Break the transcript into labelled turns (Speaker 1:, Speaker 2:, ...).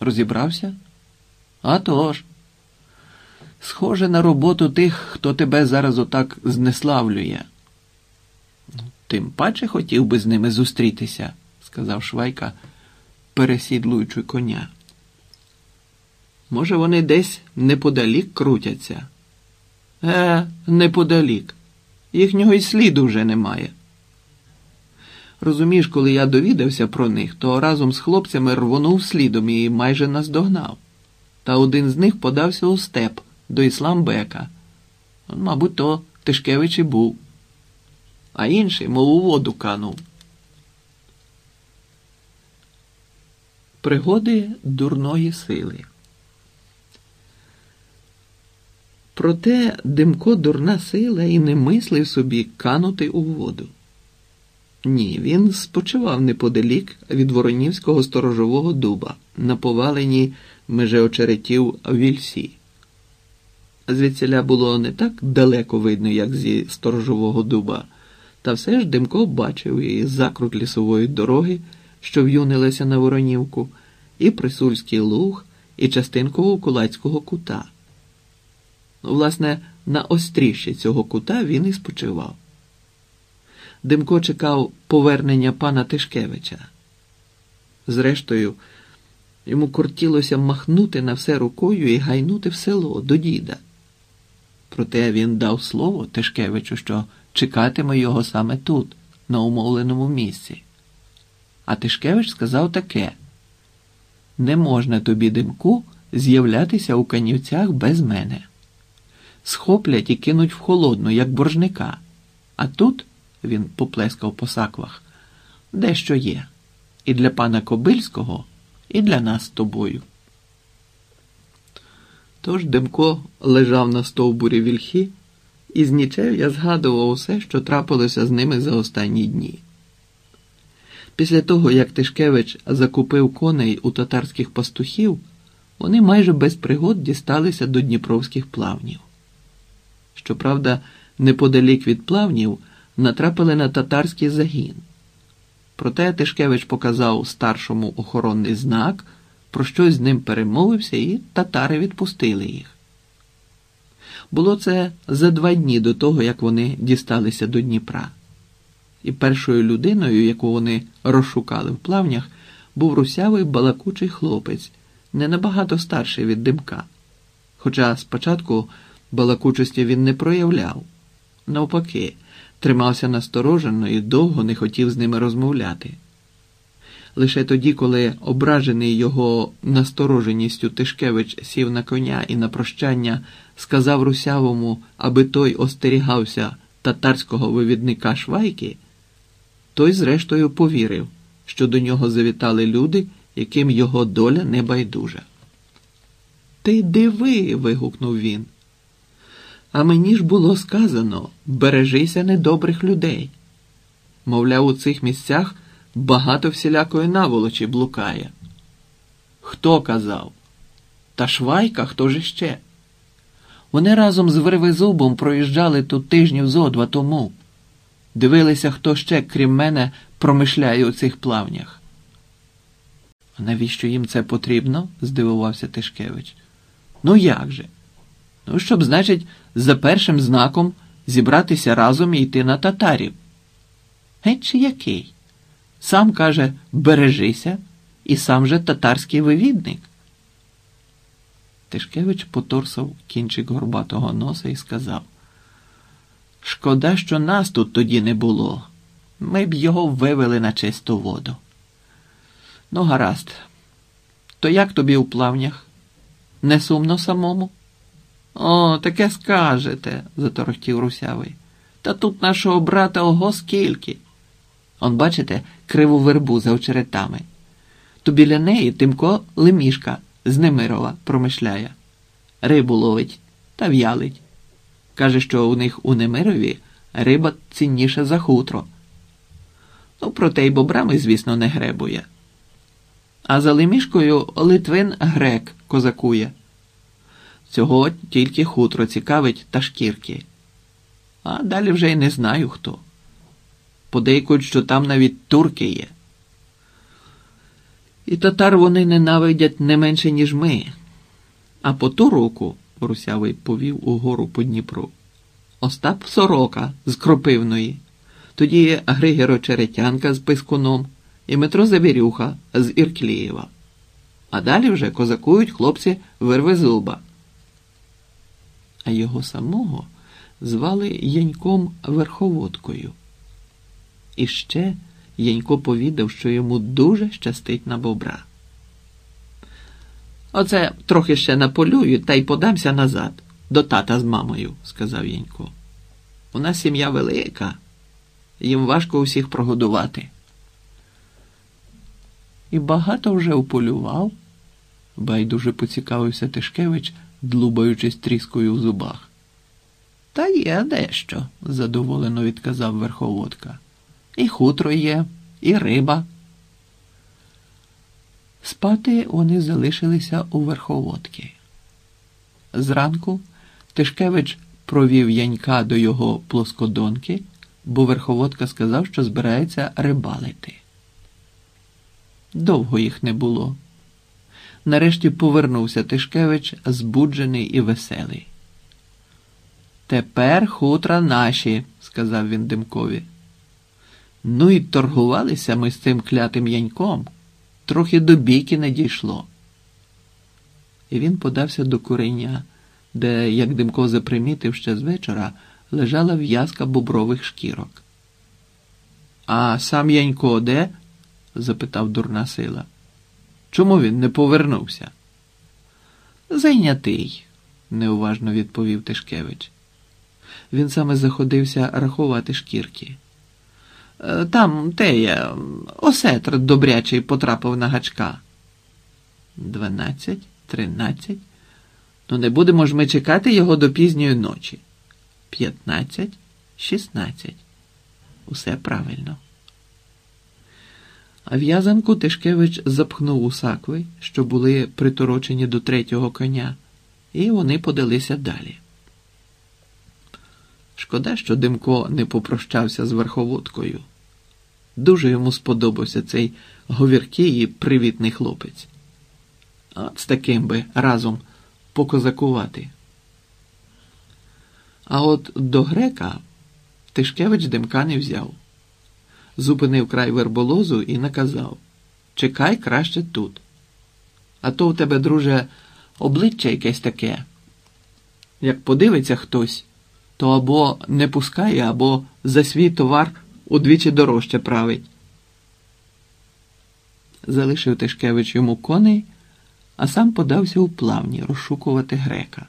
Speaker 1: Розібрався? «А тож. Схоже на роботу тих, хто тебе зараз отак знеславлює. Тим паче хотів би з ними зустрітися, сказав Швайка, пересідлуючи коня. Може, вони десь неподалік крутяться? Е, неподалік. Їхнього й сліду вже немає. Розумієш, коли я довідався про них, то разом з хлопцями рвонув слідом і майже наздогнав. Та один з них подався у степ до Ісламбека. Мабуть, то Тишкевич і був, а інший, мов у воду канув. Пригоди дурної сили. Проте Димко дурна сила і не мислив собі канути у воду. Ні, він спочивав неподалік від Воронівського сторожового дуба на поваленні межеочеретів Вільсі. Звідсіля було не так далеко видно, як зі сторожового дуба, та все ж Димко бачив і закрут лісової дороги, що в'юнилася на Воронівку, і Присульський луг, і частинку Кулацького кута. Власне, на остріщі цього кута він і спочивав. Димко чекав повернення пана Тишкевича. Зрештою, йому кортілося махнути на все рукою і гайнути в село до діда. Проте він дав слово Тишкевичу, що чекатиме його саме тут, на умовленому місці. А Тишкевич сказав таке: не можна тобі, димку, з'являтися у канівцях без мене. Схоплять і кинуть в холодну, як боржника. А тут він поплескав по саквах, дещо є. І для пана Кобильського, і для нас з тобою. Тож Демко лежав на стовбурі вільхи, і з нічев я згадував усе, що трапилося з ними за останні дні. Після того, як Тишкевич закупив коней у татарських пастухів, вони майже без пригод дісталися до дніпровських плавнів. Щоправда, неподалік від плавнів натрапили на татарський загін. Проте Тишкевич показав старшому охоронний знак, про щось з ним перемовився, і татари відпустили їх. Було це за два дні до того, як вони дісталися до Дніпра. І першою людиною, яку вони розшукали в плавнях, був русявий балакучий хлопець, не набагато старший від димка. Хоча спочатку балакучості він не проявляв. Навпаки, тримався насторожено і довго не хотів з ними розмовляти. Лише тоді, коли ображений його настороженістю Тишкевич сів на коня і на прощання сказав русявому, аби той остерігався татарського вивідника Швайки, той, зрештою, повірив, що до нього завітали люди, яким його доля не байдужа. Ти диви. вигукнув він. А мені ж було сказано бережися недобрих людей. Мовляв, у цих місцях багато всілякої наволочі блукає. Хто казав? Та швайка хто ж іще? Вони разом з Вервезубом проїжджали тут тижнів зо два тому. Дивилися, хто ще, крім мене, промишляє у цих плавнях. А навіщо їм це потрібно? здивувався Тишкевич. Ну як же? Ну, щоб, значить, за першим знаком зібратися разом і йти на татарів. Геть чи який? Сам каже, бережися, і сам же татарський вивідник. Тишкевич поторсав кінчик горбатого носа і сказав: Шкода, що нас тут тоді не було. Ми б його вивели на чисту воду. Ну, гаразд, то як тобі у плавнях? Не сумно самому? О, таке скажете, заторохтів русявий. Та тут нашого брата ого скільки. Он, бачите, криву вербу за очеретами. То біля неї Тимко Лемішка з Немирова промишляє. Рибу ловить та в'ялить. Каже, що у них у Немирові риба цінніша за хутро. Ну, проте й бобрами, звісно, не гребує. А за Лемішкою Литвин грек козакує. Цього тільки хутро цікавить та шкірки. А далі вже й не знаю хто. Подейкують, що там навіть турки є. І татар вони ненавидять не менше, ніж ми. А по ту руку, русявий повів угору по Дніпру, Остап Сорока з Кропивної, тоді Григоро Черетянка з Пискуном і Метро Завірюха з Ірклієва. А далі вже козакують хлопці Вервезуба. А його самого звали Яньком Верховодкою. І ще Янько повідав, що йому дуже щастить на бобра. Оце трохи ще наполюю та й подамся назад, до тата з мамою, сказав Янько. У нас сім'я велика, їм важко усіх прогодувати. І багато вже уполював, байдуже поцікавився Тишкевич, длубаючись тріскою в зубах. Та є дещо, задоволено відказав верховодка. І хутро є, і риба. Спати вони залишилися у верховодки. Зранку Тишкевич провів янька до його плоскодонки, бо верховодка сказав, що збирається рибалити. Довго їх не було. Нарешті повернувся Тишкевич, збуджений і веселий. Тепер хутра наші, сказав він димкові. Ну і торгувалися ми з цим клятим яньком. Трохи до бійки не дійшло. І він подався до куреня, де, як Димко запримітив ще з вечора, лежала в'язка бобрових шкірок. А сам Янько де? запитав дурна сила. Чому він не повернувся? Зайнятий, неуважно відповів Тишкевич. Він саме заходився рахувати шкірки. «Е, Там теє, осетр добрячий потрапив на гачка. Дванадцять, тринадцять. Ну, не будемо ж ми чекати його до пізньої ночі. П'ятнадцять, шістнадцять. Усе правильно. А в'язанку Тишкевич запхнув у сакви, що були приторочені до третього коня, і вони подалися далі. Шкода, що Димко не попрощався з верховодкою. Дуже йому сподобався цей говіркий і привітний хлопець. От з таким би разом покозакувати. А от до грека Тишкевич Димка не взяв. Зупинив край верболозу і наказав Чекай краще тут. А то в тебе, друже, обличчя якесь таке. Як подивиться хтось, то або не пускає, або за свій товар удвічі дорожче править. Залишив Тишкевич йому коней, а сам подався у плавні розшукувати грека.